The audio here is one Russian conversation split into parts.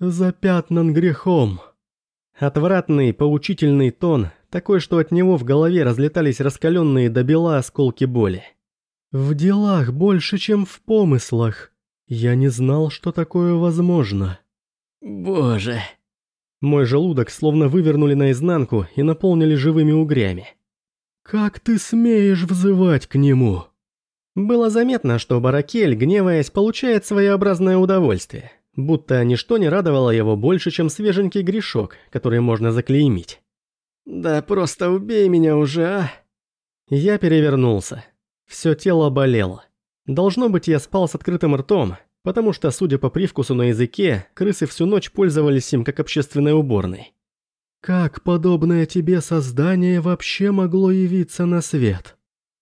запятнан грехом». Отвратный, поучительный тон, такой, что от него в голове разлетались раскаленные до бела осколки боли. «В делах больше, чем в помыслах. Я не знал, что такое возможно». «Боже...» Мой желудок словно вывернули наизнанку и наполнили живыми угрями. «Как ты смеешь взывать к нему?» Было заметно, что Баракель, гневаясь, получает своеобразное удовольствие, будто ничто не радовало его больше, чем свеженький грешок, который можно заклеймить. «Да просто убей меня уже, а!» Я перевернулся. Все тело болело. Должно быть, я спал с открытым ртом, потому что, судя по привкусу на языке, крысы всю ночь пользовались им как общественной уборной. «Как подобное тебе создание вообще могло явиться на свет?»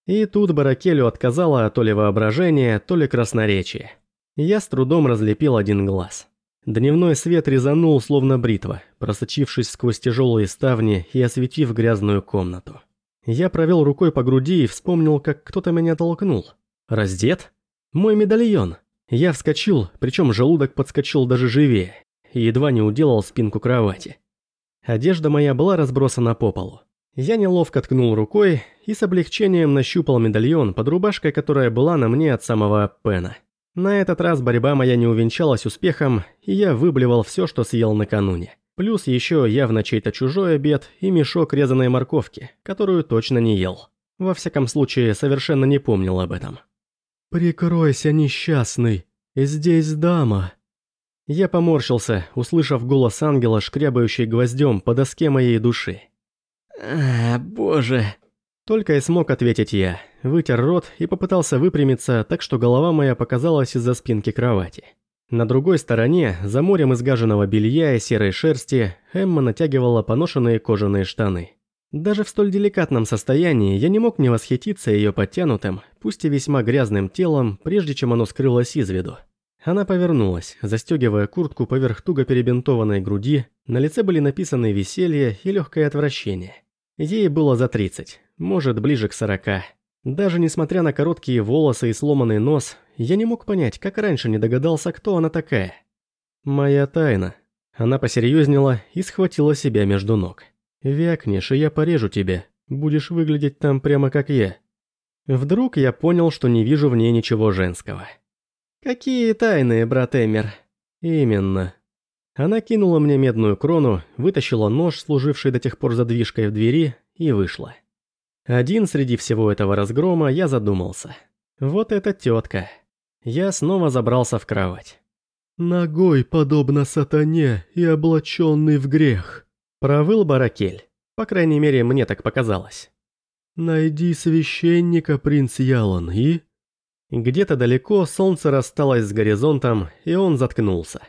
И тут Баракелю отказало то ли воображение, то ли красноречие. Я с трудом разлепил один глаз. Дневной свет резанул, словно бритва, просочившись сквозь тяжелые ставни и осветив грязную комнату. Я провел рукой по груди и вспомнил, как кто-то меня толкнул. Раздет? Мой медальон. Я вскочил, причем желудок подскочил даже живее, и едва не уделал спинку кровати. Одежда моя была разбросана по полу. Я неловко ткнул рукой и с облегчением нащупал медальон под рубашкой, которая была на мне от самого Пена. На этот раз борьба моя не увенчалась успехом, и я выблевал все, что съел накануне. Плюс еще явно чей-то чужой обед и мешок резаной морковки, которую точно не ел. Во всяком случае, совершенно не помнил об этом. «Прикройся, несчастный, здесь дама». Я поморщился, услышав голос ангела, шкрябающий гвоздем по доске моей души. «А, боже...» Только и смог ответить я, вытер рот и попытался выпрямиться, так что голова моя показалась из-за спинки кровати. На другой стороне, за морем изгаженного белья и серой шерсти, Эмма натягивала поношенные кожаные штаны. Даже в столь деликатном состоянии я не мог не восхититься ее подтянутым, пусть и весьма грязным телом, прежде чем оно скрылось из виду. Она повернулась, застегивая куртку поверх туго перебинтованной груди, на лице были написаны веселье и легкое отвращение. Ей было за 30, может ближе к 40. Даже несмотря на короткие волосы и сломанный нос, я не мог понять, как раньше не догадался, кто она такая. Моя тайна. Она посерьезнела и схватила себя между ног. Вякнешь, и я порежу тебя. Будешь выглядеть там прямо как я. Вдруг я понял, что не вижу в ней ничего женского. «Какие тайны, брат Эмер?» «Именно». Она кинула мне медную крону, вытащила нож, служивший до тех пор задвижкой в двери, и вышла. Один среди всего этого разгрома я задумался. Вот эта тетка. Я снова забрался в кровать. «Ногой подобно сатане и облаченный в грех», Провыл Баракель. По крайней мере, мне так показалось. «Найди священника, принц Ялон, и...» Где-то далеко солнце рассталось с горизонтом, и он заткнулся.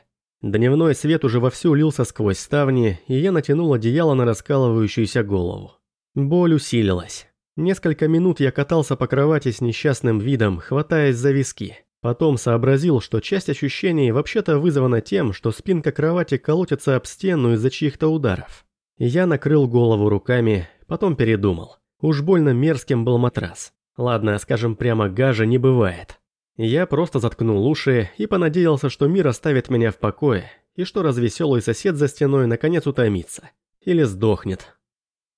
Дневной свет уже вовсю лился сквозь ставни, и я натянул одеяло на раскалывающуюся голову. Боль усилилась. Несколько минут я катался по кровати с несчастным видом, хватаясь за виски. Потом сообразил, что часть ощущений вообще-то вызвана тем, что спинка кровати колотится об стену из-за чьих-то ударов. Я накрыл голову руками, потом передумал. Уж больно мерзким был матрас. Ладно, скажем прямо, гажа не бывает. Я просто заткнул уши и понадеялся, что мир оставит меня в покое, и что развеселый сосед за стеной наконец утомится. Или сдохнет,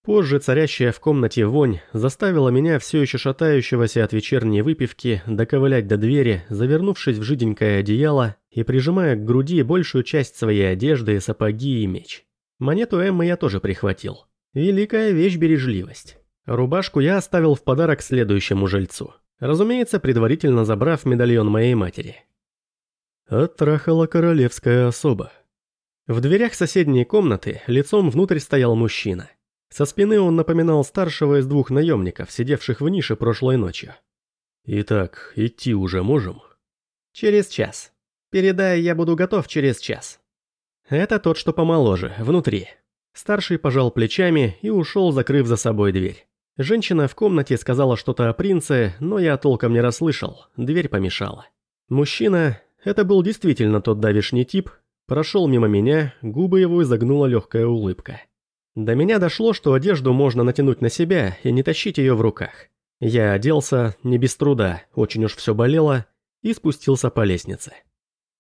Позже царящая в комнате вонь заставила меня все еще шатающегося от вечерней выпивки доковылять до двери, завернувшись в жиденькое одеяло и прижимая к груди большую часть своей одежды, сапоги и меч. Монету Эммы я тоже прихватил. Великая вещь бережливость. Рубашку я оставил в подарок следующему жильцу. Разумеется, предварительно забрав медальон моей матери. Оттрахала королевская особа. В дверях соседней комнаты лицом внутрь стоял мужчина – со спины он напоминал старшего из двух наемников, сидевших в нише прошлой ночью. «Итак, идти уже можем?» «Через час. Передай, я буду готов через час». Это тот, что помоложе, внутри. Старший пожал плечами и ушел, закрыв за собой дверь. Женщина в комнате сказала что-то о принце, но я толком не расслышал, дверь помешала. Мужчина, это был действительно тот давишний тип, прошел мимо меня, губы его изогнула легкая улыбка. До меня дошло, что одежду можно натянуть на себя и не тащить ее в руках. Я оделся, не без труда, очень уж все болело, и спустился по лестнице.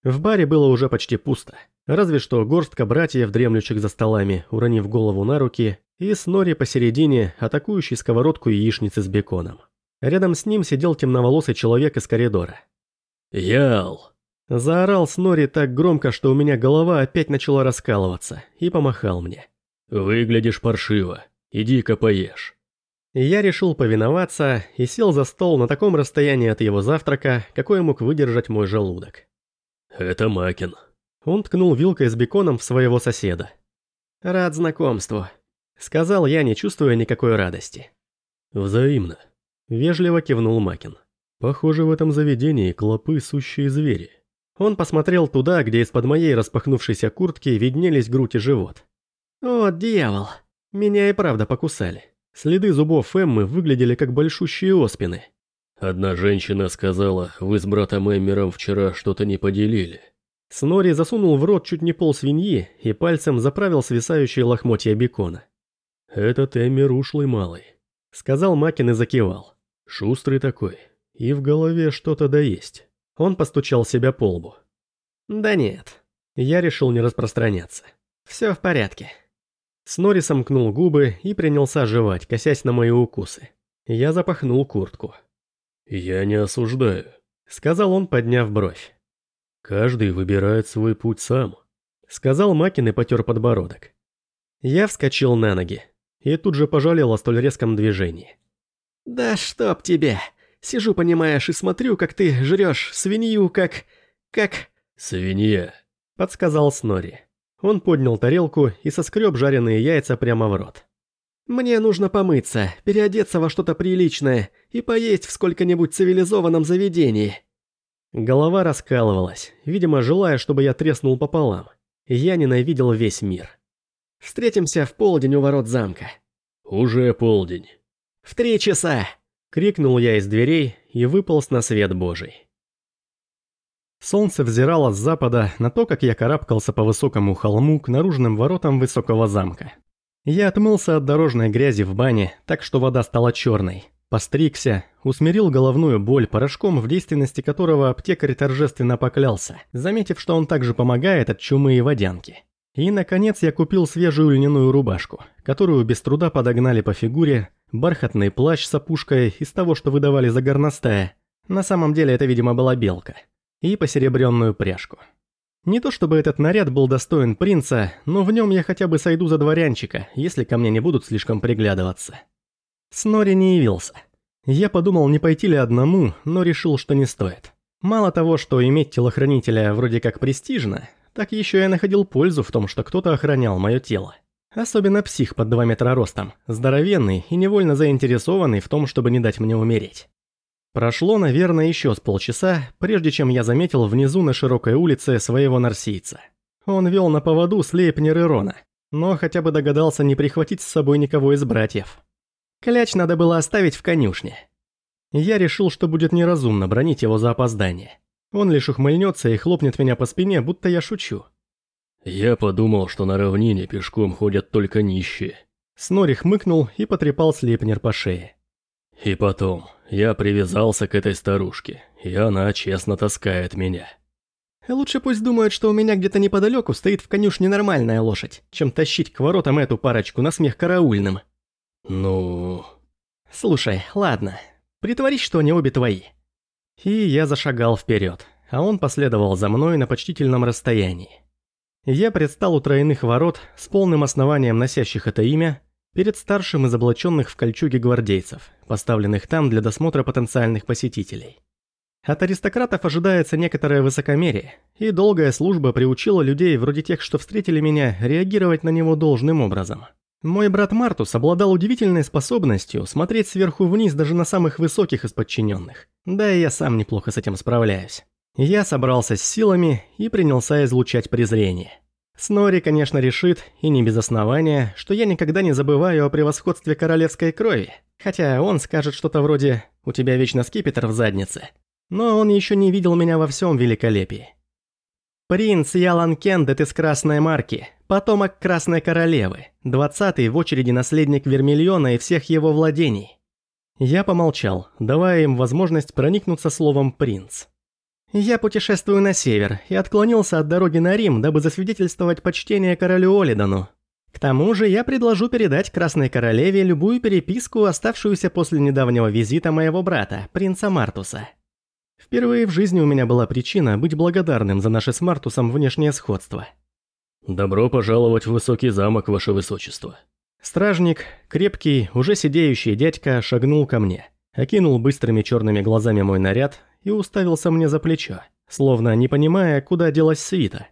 В баре было уже почти пусто. Разве что горстка братьев, дремлющих за столами, уронив голову на руки, и Снори посередине, атакующий сковородку яичницы с беконом. Рядом с ним сидел темноволосый человек из коридора. «Ял!» Заорал Снори так громко, что у меня голова опять начала раскалываться, и помахал мне. «Выглядишь паршиво. Иди-ка поешь». Я решил повиноваться и сел за стол на таком расстоянии от его завтрака, какое мог выдержать мой желудок. «Это Макин». Он ткнул вилкой с беконом в своего соседа. «Рад знакомству», — сказал я, не чувствуя никакой радости. «Взаимно», — вежливо кивнул Макин. «Похоже, в этом заведении клопы сущие звери». Он посмотрел туда, где из-под моей распахнувшейся куртки виднелись грудь и живот. «О, дьявол! Меня и правда покусали. Следы зубов Эммы выглядели как большущие оспины. Одна женщина сказала, вы с братом Эммером вчера что-то не поделили. Снори засунул в рот чуть не пол свиньи и пальцем заправил свисающие лохмотья бекона. «Этот Эммер ушлый малый», — сказал Макин и закивал. «Шустрый такой, и в голове что-то да есть». Он постучал себя по лбу. «Да нет». Я решил не распространяться. «Все в порядке». Снори сомкнул губы и принялся жевать, косясь на мои укусы. Я запахнул куртку. «Я не осуждаю», — сказал он, подняв бровь. «Каждый выбирает свой путь сам», — сказал Макин и потер подбородок. Я вскочил на ноги и тут же пожалел о столь резком движении. «Да чтоб тебе! Сижу, понимаешь, и смотрю, как ты жрешь свинью, как... как...» «Свинья», — подсказал Снори. Он поднял тарелку и соскреб жареные яйца прямо в рот. Мне нужно помыться, переодеться во что-то приличное и поесть в сколько-нибудь цивилизованном заведении. Голова раскалывалась, видимо, желая, чтобы я треснул пополам. Я ненавидел весь мир. Встретимся в полдень у ворот замка. Уже полдень. В три часа! Крикнул я из дверей и выполз на свет божий. Солнце взирало с запада на то, как я карабкался по высокому холму к наружным воротам высокого замка. Я отмылся от дорожной грязи в бане, так что вода стала черной. Постригся, усмирил головную боль порошком, в действенности которого аптекарь торжественно поклялся, заметив, что он также помогает от чумы и водянки. И, наконец, я купил свежую льняную рубашку, которую без труда подогнали по фигуре, бархатный плащ с опушкой из того, что выдавали за горностая. На самом деле это, видимо, была белка. И посеребренную пряжку. Не то чтобы этот наряд был достоин принца, но в нем я хотя бы сойду за дворянчика, если ко мне не будут слишком приглядываться. Снори не явился. Я подумал, не пойти ли одному, но решил, что не стоит. Мало того, что иметь телохранителя вроде как престижно, так еще я находил пользу в том, что кто-то охранял мое тело. Особенно псих под 2 метра ростом, здоровенный и невольно заинтересованный в том, чтобы не дать мне умереть. Прошло, наверное, еще с полчаса, прежде чем я заметил внизу на широкой улице своего нарсийца. Он вел на поводу Слейпнер Рона, но хотя бы догадался не прихватить с собой никого из братьев. Кляч надо было оставить в конюшне. Я решил, что будет неразумно бронить его за опоздание. Он лишь ухмыльнется и хлопнет меня по спине, будто я шучу. «Я подумал, что на равнине пешком ходят только нищие». Снори хмыкнул и потрепал Слейпнер по шее. И потом, я привязался к этой старушке, и она честно таскает меня. Лучше пусть думают, что у меня где-то неподалеку стоит в конюшне нормальная лошадь, чем тащить к воротам эту парочку на смех караульным. Ну... Слушай, ладно, притворись, что они обе твои. И я зашагал вперед, а он последовал за мной на почтительном расстоянии. Я предстал у тройных ворот с полным основанием носящих это имя, перед старшим из облаченных в кольчуге гвардейцев, поставленных там для досмотра потенциальных посетителей. От аристократов ожидается некоторое высокомерие, и долгая служба приучила людей вроде тех, что встретили меня, реагировать на него должным образом. Мой брат Мартус обладал удивительной способностью смотреть сверху вниз даже на самых высоких из подчиненных. Да и я сам неплохо с этим справляюсь. Я собрался с силами и принялся излучать презрение. Снори, конечно, решит, и не без основания, что я никогда не забываю о превосходстве королевской крови. Хотя он скажет что-то вроде «У тебя вечно скипетр в заднице». Но он еще не видел меня во всем великолепии. Принц Ялан Кендет из Красной Марки, потомок Красной Королевы, двадцатый в очереди наследник Вермильона и всех его владений. Я помолчал, давая им возможность проникнуться словом «принц». «Я путешествую на север и отклонился от дороги на Рим, дабы засвидетельствовать почтение королю Олидану. К тому же я предложу передать Красной Королеве любую переписку, оставшуюся после недавнего визита моего брата, принца Мартуса. Впервые в жизни у меня была причина быть благодарным за наше с Мартусом внешнее сходство. «Добро пожаловать в высокий замок, ваше высочество». Стражник, крепкий, уже сидеющий дядька, шагнул ко мне, окинул быстрыми черными глазами мой наряд и уставился мне за плечо, словно не понимая, куда делась свита.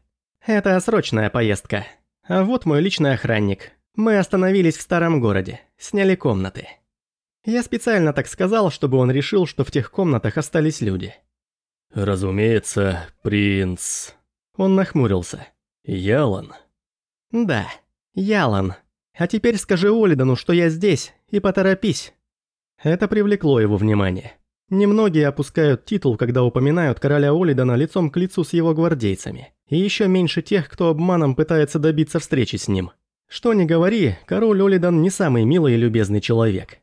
«Это срочная поездка», а вот мой личный охранник. Мы остановились в старом городе, сняли комнаты. Я специально так сказал, чтобы он решил, что в тех комнатах остались люди. Разумеется, принц... Он нахмурился. Ялан? Да, Ялан. А теперь скажи Олидану, что я здесь, и поторопись. Это привлекло его внимание. Немногие опускают титул, когда упоминают короля Олидана лицом к лицу с его гвардейцами. И еще меньше тех, кто обманом пытается добиться встречи с ним. Что ни говори, король Олидан не самый милый и любезный человек.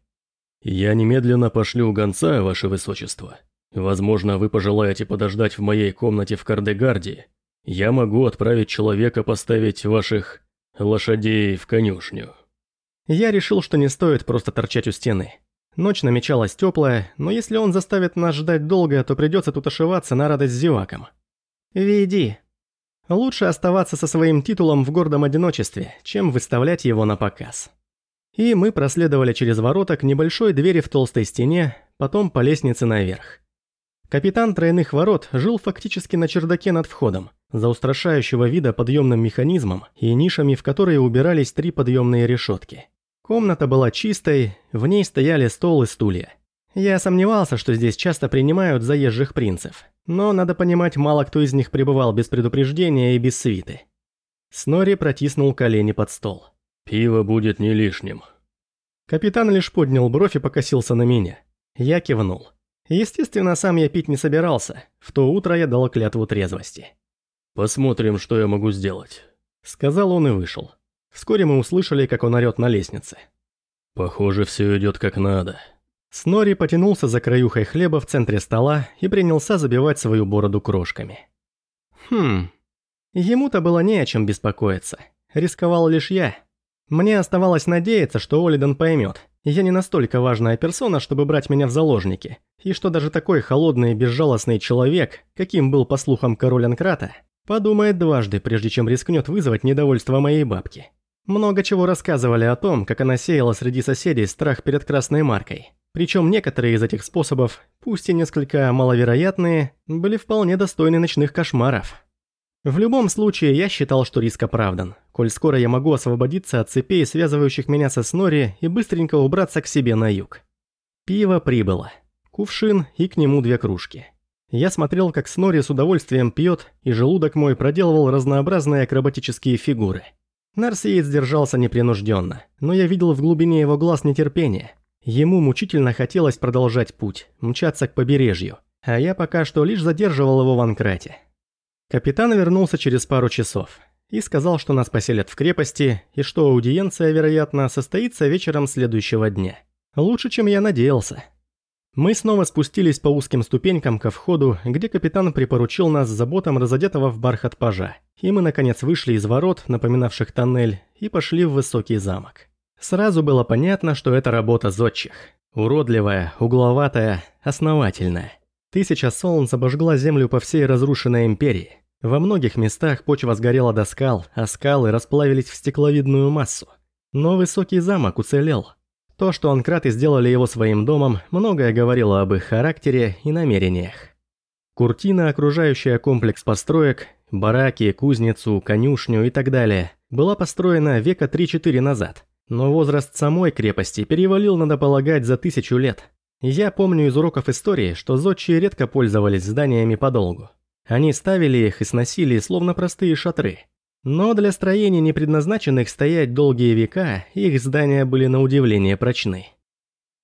«Я немедленно пошлю гонца, ваше высочество. Возможно, вы пожелаете подождать в моей комнате в Кардегарде. Я могу отправить человека поставить ваших лошадей в конюшню». Я решил, что не стоит просто торчать у стены. Ночь намечалась теплая, но если он заставит нас ждать долго, то придется тут ошиваться на радость зевакам. Веди. Лучше оставаться со своим титулом в гордом одиночестве, чем выставлять его на показ. И мы проследовали через ворота к небольшой двери в толстой стене, потом по лестнице наверх. Капитан тройных ворот жил фактически на чердаке над входом, за устрашающего вида подъемным механизмом и нишами, в которые убирались три подъемные решетки. Комната была чистой, в ней стояли стол и стулья. Я сомневался, что здесь часто принимают заезжих принцев, но, надо понимать, мало кто из них пребывал без предупреждения и без свиты. Снори протиснул колени под стол. «Пиво будет не лишним». Капитан лишь поднял бровь и покосился на меня. Я кивнул. Естественно, сам я пить не собирался. В то утро я дал клятву трезвости. «Посмотрим, что я могу сделать», — сказал он и вышел. Вскоре мы услышали, как он орёт на лестнице. «Похоже, все идет как надо». Снори потянулся за краюхой хлеба в центре стола и принялся забивать свою бороду крошками. Хм, ему-то было не о чем беспокоиться. Рисковал лишь я. Мне оставалось надеяться, что Олидан поймет. Я не настолько важная персона, чтобы брать меня в заложники. И что даже такой холодный и безжалостный человек, каким был по слухам король Анкрата, подумает дважды, прежде чем рискнет вызвать недовольство моей бабки. Много чего рассказывали о том, как она сеяла среди соседей страх перед красной маркой. Причем некоторые из этих способов, пусть и несколько маловероятные, были вполне достойны ночных кошмаров. В любом случае, я считал, что риск оправдан, коль скоро я могу освободиться от цепей, связывающих меня со Снори, и быстренько убраться к себе на юг. Пиво прибыло. Кувшин и к нему две кружки. Я смотрел, как Снори с удовольствием пьет, и желудок мой проделывал разнообразные акробатические фигуры – Нарсиец держался непринужденно, но я видел в глубине его глаз нетерпение. Ему мучительно хотелось продолжать путь, мчаться к побережью, а я пока что лишь задерживал его в Анкрате. Капитан вернулся через пару часов и сказал, что нас поселят в крепости, и что аудиенция, вероятно, состоится вечером следующего дня. Лучше, чем я надеялся. Мы снова спустились по узким ступенькам ко входу, где капитан припоручил нас заботам разодетого в бархат пажа. И мы наконец вышли из ворот, напоминавших тоннель, и пошли в высокий замок. Сразу было понятно, что это работа зодчих. Уродливая, угловатая, основательная. Тысяча солнц обожгла землю по всей разрушенной империи. Во многих местах почва сгорела до скал, а скалы расплавились в стекловидную массу. Но высокий замок уцелел. То, что анкраты сделали его своим домом, многое говорило об их характере и намерениях. Куртина, окружающая комплекс построек, бараки, кузницу, конюшню и так далее, была построена века 3-4 назад. Но возраст самой крепости перевалил, надо полагать, за тысячу лет. Я помню из уроков истории, что зодчие редко пользовались зданиями подолгу. Они ставили их и сносили, словно простые шатры. Но для строений, не предназначенных стоять долгие века, их здания были на удивление прочны.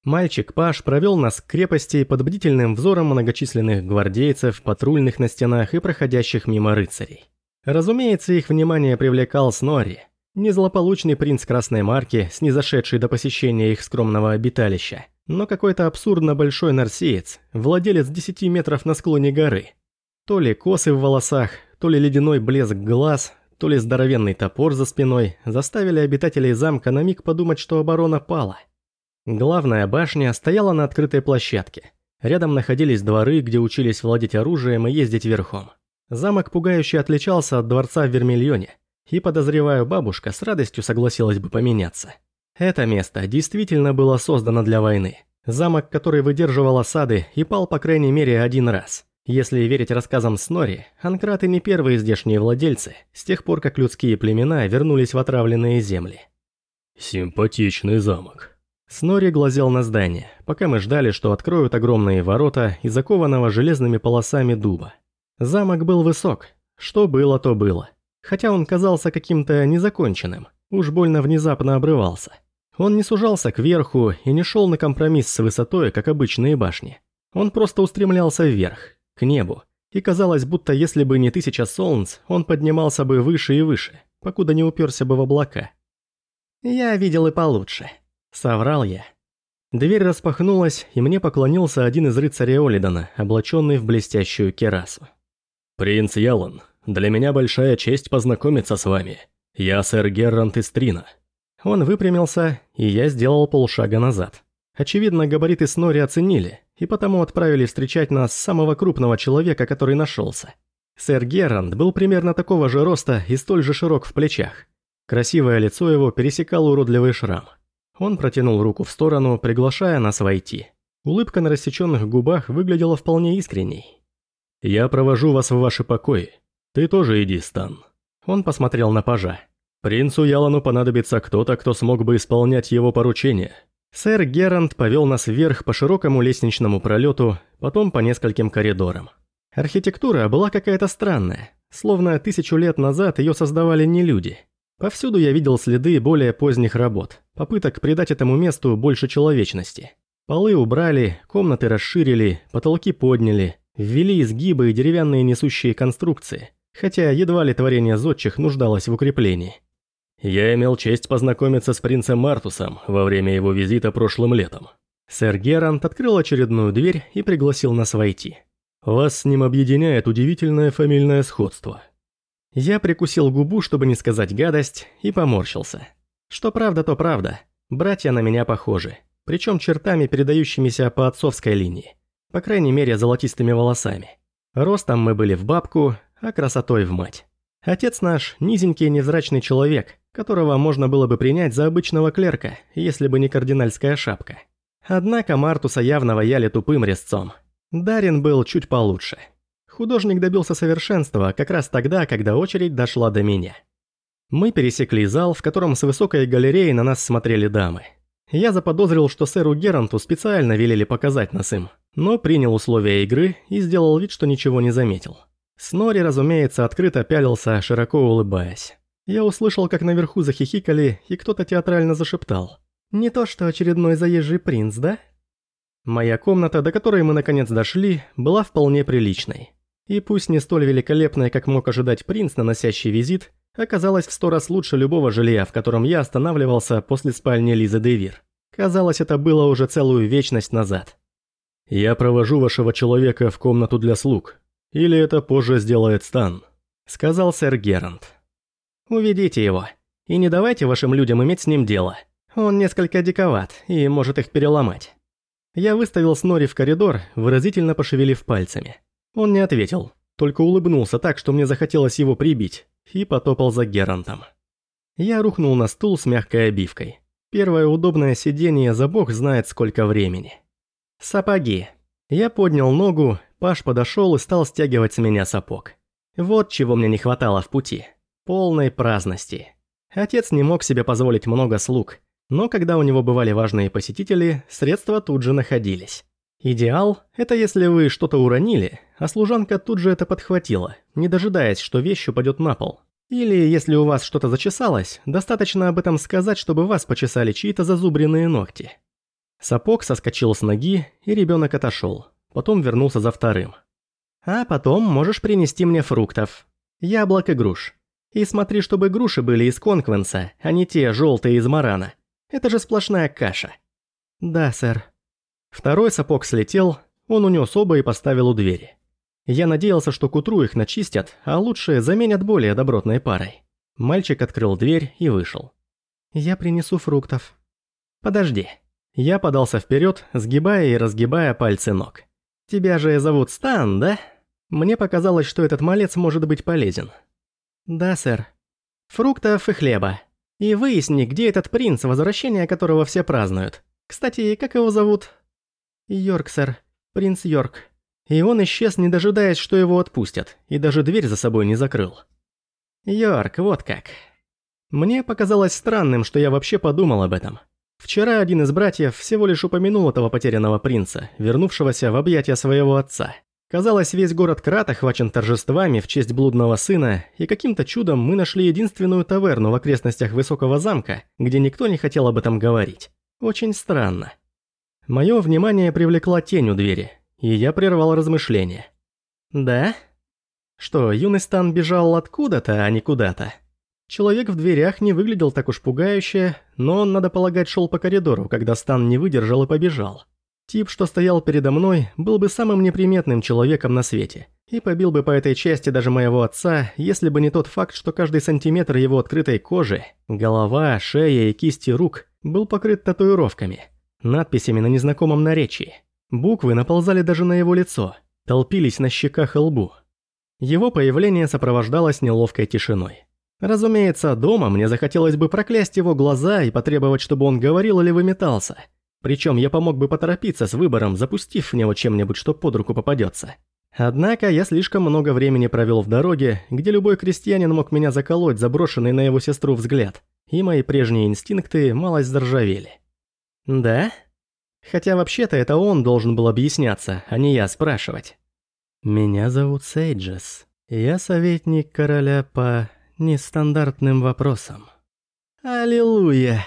Мальчик Паш провел нас к крепости под бдительным взором многочисленных гвардейцев, патрульных на стенах и проходящих мимо рыцарей. Разумеется, их внимание привлекал Снори, незлополучный принц Красной Марки, снизошедший до посещения их скромного обиталища, но какой-то абсурдно большой нарсиец, владелец 10 метров на склоне горы – То ли косы в волосах, то ли ледяной блеск глаз, то ли здоровенный топор за спиной заставили обитателей замка на миг подумать, что оборона пала. Главная башня стояла на открытой площадке. Рядом находились дворы, где учились владеть оружием и ездить верхом. Замок пугающе отличался от дворца в Вермильоне, и, подозреваю, бабушка с радостью согласилась бы поменяться. Это место действительно было создано для войны. Замок, который выдерживал осады и пал по крайней мере один раз. Если верить рассказам Снори, анкраты не первые здешние владельцы, с тех пор как людские племена вернулись в отравленные земли. «Симпатичный замок», Снори глазел на здание, пока мы ждали, что откроют огромные ворота из закованного железными полосами дуба. Замок был высок. Что было, то было. Хотя он казался каким-то незаконченным, уж больно внезапно обрывался. Он не сужался кверху и не шел на компромисс с высотой, как обычные башни. Он просто устремлялся вверх, к небу, и казалось, будто если бы не тысяча солнц, он поднимался бы выше и выше, покуда не уперся бы в облака. Я видел и получше. Соврал я. Дверь распахнулась, и мне поклонился один из рыцарей Олидона, облаченный в блестящую керасу. «Принц Ялан, для меня большая честь познакомиться с вами. Я сэр Геррант из Трина». Он выпрямился, и я сделал полшага назад. Очевидно, габариты Снори оценили, и потому отправили встречать нас самого крупного человека, который нашелся. Сэр Геррант был примерно такого же роста и столь же широк в плечах. Красивое лицо его пересекал уродливый шрам – он протянул руку в сторону, приглашая нас войти. Улыбка на рассеченных губах выглядела вполне искренней. «Я провожу вас в ваши покои. Ты тоже иди, Стан». Он посмотрел на пажа. «Принцу Ялану понадобится кто-то, кто смог бы исполнять его поручения». Сэр Герант повел нас вверх по широкому лестничному пролету, потом по нескольким коридорам. Архитектура была какая-то странная, словно тысячу лет назад ее создавали не люди – Повсюду я видел следы более поздних работ, попыток придать этому месту больше человечности. Полы убрали, комнаты расширили, потолки подняли, ввели изгибы и деревянные несущие конструкции, хотя едва ли творение зодчих нуждалось в укреплении. Я имел честь познакомиться с принцем Мартусом во время его визита прошлым летом. Сэр Герант открыл очередную дверь и пригласил нас войти. Вас с ним объединяет удивительное фамильное сходство – я прикусил губу, чтобы не сказать гадость, и поморщился. Что правда, то правда. Братья на меня похожи. Причем чертами, передающимися по отцовской линии. По крайней мере, золотистыми волосами. Ростом мы были в бабку, а красотой в мать. Отец наш – низенький невзрачный человек, которого можно было бы принять за обычного клерка, если бы не кардинальская шапка. Однако Мартуса явно ваяли тупым резцом. Дарин был чуть получше – Художник добился совершенства как раз тогда, когда очередь дошла до меня. Мы пересекли зал, в котором с высокой галереей на нас смотрели дамы. Я заподозрил, что сэру Геранту специально велели показать нас им, но принял условия игры и сделал вид, что ничего не заметил. Снори, разумеется, открыто пялился, широко улыбаясь. Я услышал, как наверху захихикали, и кто-то театрально зашептал. «Не то что очередной заезжий принц, да?» Моя комната, до которой мы наконец дошли, была вполне приличной. И пусть не столь великолепная, как мог ожидать принц, наносящий визит, оказалась в сто раз лучше любого жилья, в котором я останавливался после спальни Лизы Девир. Казалось, это было уже целую вечность назад. «Я провожу вашего человека в комнату для слуг. Или это позже сделает Стан», — сказал сэр Герант. «Уведите его. И не давайте вашим людям иметь с ним дело. Он несколько диковат и может их переломать». Я выставил Снори в коридор, выразительно пошевелив пальцами. Он не ответил, только улыбнулся так, что мне захотелось его прибить, и потопал за Герантом. Я рухнул на стул с мягкой обивкой. Первое удобное сиденье за бог знает сколько времени. Сапоги. Я поднял ногу, Паш подошел и стал стягивать с меня сапог. Вот чего мне не хватало в пути. Полной праздности. Отец не мог себе позволить много слуг, но когда у него бывали важные посетители, средства тут же находились. Идеал – это если вы что-то уронили, а служанка тут же это подхватила, не дожидаясь, что вещь упадет на пол. Или если у вас что-то зачесалось, достаточно об этом сказать, чтобы вас почесали чьи-то зазубренные ногти. Сапог соскочил с ноги, и ребенок отошел. Потом вернулся за вторым. А потом можешь принести мне фруктов. Яблок и груш. И смотри, чтобы груши были из конквенса, а не те желтые из марана. Это же сплошная каша. Да, сэр. Второй сапог слетел, он унес оба и поставил у двери. Я надеялся, что к утру их начистят, а лучше заменят более добротной парой. Мальчик открыл дверь и вышел. «Я принесу фруктов». «Подожди». Я подался вперед, сгибая и разгибая пальцы ног. «Тебя же зовут Стан, да?» Мне показалось, что этот малец может быть полезен. «Да, сэр. Фруктов и хлеба. И выясни, где этот принц, возвращение которого все празднуют. Кстати, как его зовут?» «Йорк, сэр. Принц Йорк». И он исчез, не дожидаясь, что его отпустят, и даже дверь за собой не закрыл. Йорк, вот как. Мне показалось странным, что я вообще подумал об этом. Вчера один из братьев всего лишь упомянул этого потерянного принца, вернувшегося в объятия своего отца. Казалось, весь город Крат охвачен торжествами в честь блудного сына, и каким-то чудом мы нашли единственную таверну в окрестностях Высокого замка, где никто не хотел об этом говорить. Очень странно. Мое внимание привлекла тень у двери, и я прервал размышления. «Да? Что, юный бежал откуда-то, а не куда-то?» Человек в дверях не выглядел так уж пугающе, но он, надо полагать, шел по коридору, когда Стан не выдержал и побежал. Тип, что стоял передо мной, был бы самым неприметным человеком на свете. И побил бы по этой части даже моего отца, если бы не тот факт, что каждый сантиметр его открытой кожи, голова, шея и кисти рук был покрыт татуировками, надписями на незнакомом наречии. Буквы наползали даже на его лицо, толпились на щеках и лбу. Его появление сопровождалось неловкой тишиной. Разумеется, дома мне захотелось бы проклясть его глаза и потребовать, чтобы он говорил или выметался – причем я помог бы поторопиться с выбором, запустив в него чем-нибудь, что под руку попадется. Однако я слишком много времени провел в дороге, где любой крестьянин мог меня заколоть, заброшенный на его сестру взгляд, и мои прежние инстинкты малость заржавели. Да? Хотя вообще-то это он должен был объясняться, а не я спрашивать. Меня зовут Сейджес. Я советник короля по нестандартным вопросам. Аллилуйя.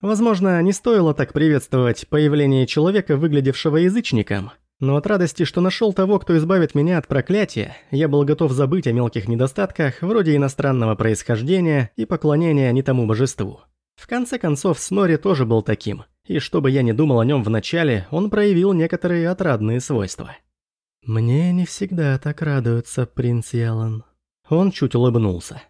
Возможно, не стоило так приветствовать появление человека, выглядевшего язычником, но от радости, что нашел того, кто избавит меня от проклятия, я был готов забыть о мелких недостатках, вроде иностранного происхождения и поклонения не тому божеству. В конце концов, Снори тоже был таким, и что бы я ни думал о нем вначале, он проявил некоторые отрадные свойства. «Мне не всегда так радуются, принц Ялан». Он чуть улыбнулся.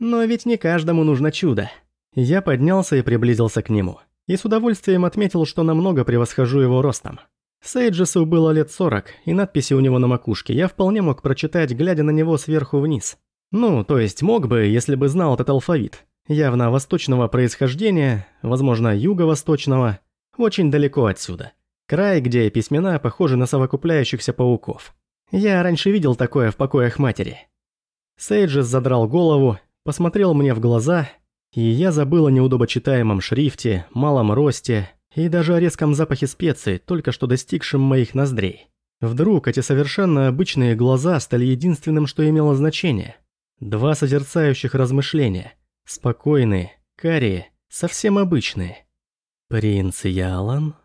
«Но ведь не каждому нужно чудо. Я поднялся и приблизился к нему. И с удовольствием отметил, что намного превосхожу его ростом. Сейджесу было лет 40, и надписи у него на макушке я вполне мог прочитать, глядя на него сверху вниз. Ну, то есть мог бы, если бы знал этот алфавит. Явно восточного происхождения, возможно, юго-восточного, очень далеко отсюда. Край, где письмена похожи на совокупляющихся пауков. Я раньше видел такое в покоях матери. Сейджес задрал голову, посмотрел мне в глаза и я забыл о неудобочитаемом шрифте, малом росте и даже о резком запахе специй, только что достигшем моих ноздрей. Вдруг эти совершенно обычные глаза стали единственным, что имело значение. Два созерцающих размышления. Спокойные, карие, совсем обычные. «Принц Ялан?»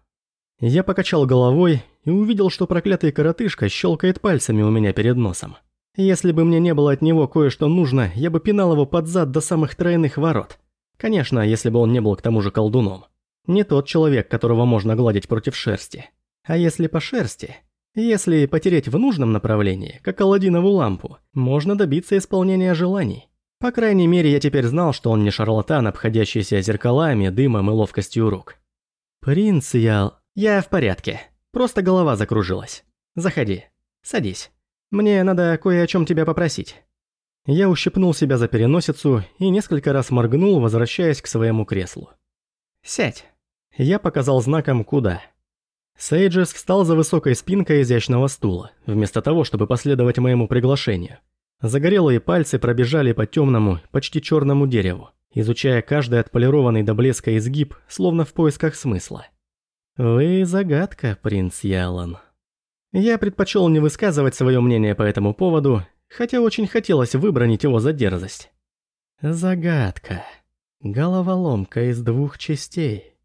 Я покачал головой и увидел, что проклятый коротышка щелкает пальцами у меня перед носом. Если бы мне не было от него кое-что нужно, я бы пинал его под зад до самых тройных ворот. Конечно, если бы он не был к тому же колдуном. Не тот человек, которого можно гладить против шерсти. А если по шерсти? Если потереть в нужном направлении, как Аладдинову лампу, можно добиться исполнения желаний. По крайней мере, я теперь знал, что он не шарлатан, обходящийся зеркалами, дымом и ловкостью рук. «Принц, я...» «Я в порядке. Просто голова закружилась. Заходи. Садись». Мне надо кое о чем тебя попросить». Я ущипнул себя за переносицу и несколько раз моргнул, возвращаясь к своему креслу. «Сядь». Я показал знаком «Куда». Сейджес встал за высокой спинкой изящного стула, вместо того, чтобы последовать моему приглашению. Загорелые пальцы пробежали по темному, почти черному дереву, изучая каждый отполированный до блеска изгиб, словно в поисках смысла. «Вы загадка, принц Ялан». Я предпочел не высказывать свое мнение по этому поводу, хотя очень хотелось выбронить его за дерзость. Загадка. Головоломка из двух частей.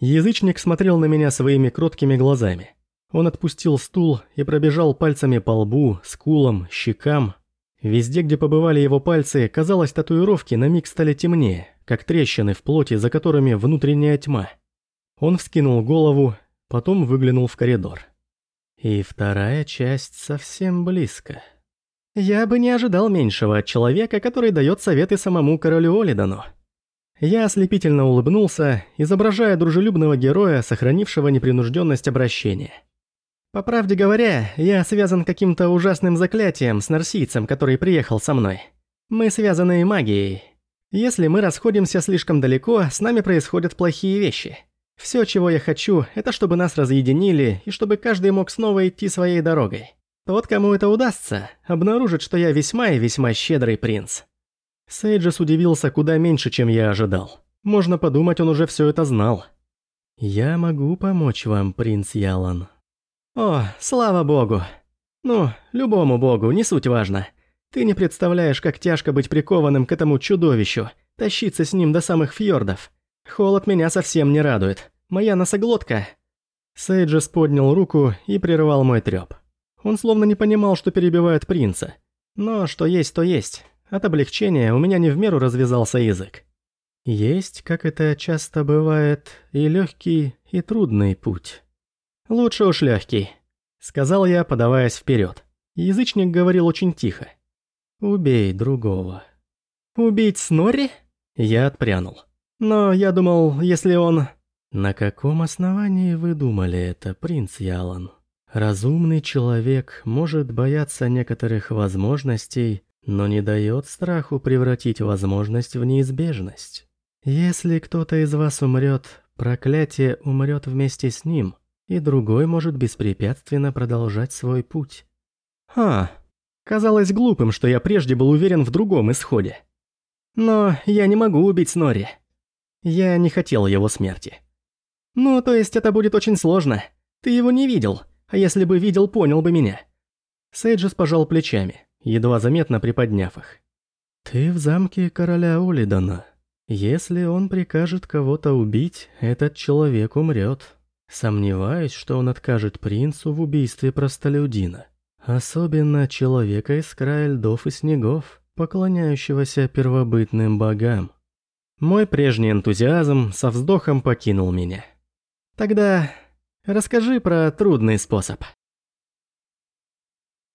Язычник смотрел на меня своими кроткими глазами. Он отпустил стул и пробежал пальцами по лбу, скулам, щекам. Везде, где побывали его пальцы, казалось, татуировки на миг стали темнее, как трещины в плоти, за которыми внутренняя тьма. Он вскинул голову, потом выглянул в коридор. И вторая часть совсем близко. Я бы не ожидал меньшего от человека, который дает советы самому королю Олидану. Я ослепительно улыбнулся, изображая дружелюбного героя, сохранившего непринужденность обращения. По правде говоря, я связан каким-то ужасным заклятием с нарсийцем, который приехал со мной. Мы связаны магией. Если мы расходимся слишком далеко, с нами происходят плохие вещи. Все, чего я хочу, это чтобы нас разъединили и чтобы каждый мог снова идти своей дорогой. Тот, кому это удастся, обнаружит, что я весьма и весьма щедрый принц. Сейджес удивился куда меньше, чем я ожидал. Можно подумать, он уже все это знал. «Я могу помочь вам, принц Ялан». «О, слава богу. Ну, любому богу, не суть важно. Ты не представляешь, как тяжко быть прикованным к этому чудовищу, тащиться с ним до самых фьордов. Холод меня совсем не радует. Моя носоглотка...» Сейджес поднял руку и прервал мой трёп. Он словно не понимал, что перебивает принца. Но что есть, то есть. От облегчения у меня не в меру развязался язык. Есть, как это часто бывает, и легкий, и трудный путь. Лучше уж легкий, сказал я, подаваясь вперед. Язычник говорил очень тихо. Убей другого. Убить Снорри? Я отпрянул. Но я думал, если он... На каком основании вы думали это, принц Ялан? Разумный человек может бояться некоторых возможностей, но не дает страху превратить возможность в неизбежность. Если кто-то из вас умрет, проклятие умрет вместе с ним, и другой может беспрепятственно продолжать свой путь. А, казалось глупым, что я прежде был уверен в другом исходе. Но я не могу убить Снори. Я не хотел его смерти. Ну, то есть это будет очень сложно. Ты его не видел, а если бы видел, понял бы меня. Сейджес пожал плечами едва заметно приподняв их. «Ты в замке короля Улидана. Если он прикажет кого-то убить, этот человек умрет. Сомневаюсь, что он откажет принцу в убийстве простолюдина. Особенно человека из края льдов и снегов, поклоняющегося первобытным богам. Мой прежний энтузиазм со вздохом покинул меня. Тогда расскажи про трудный способ.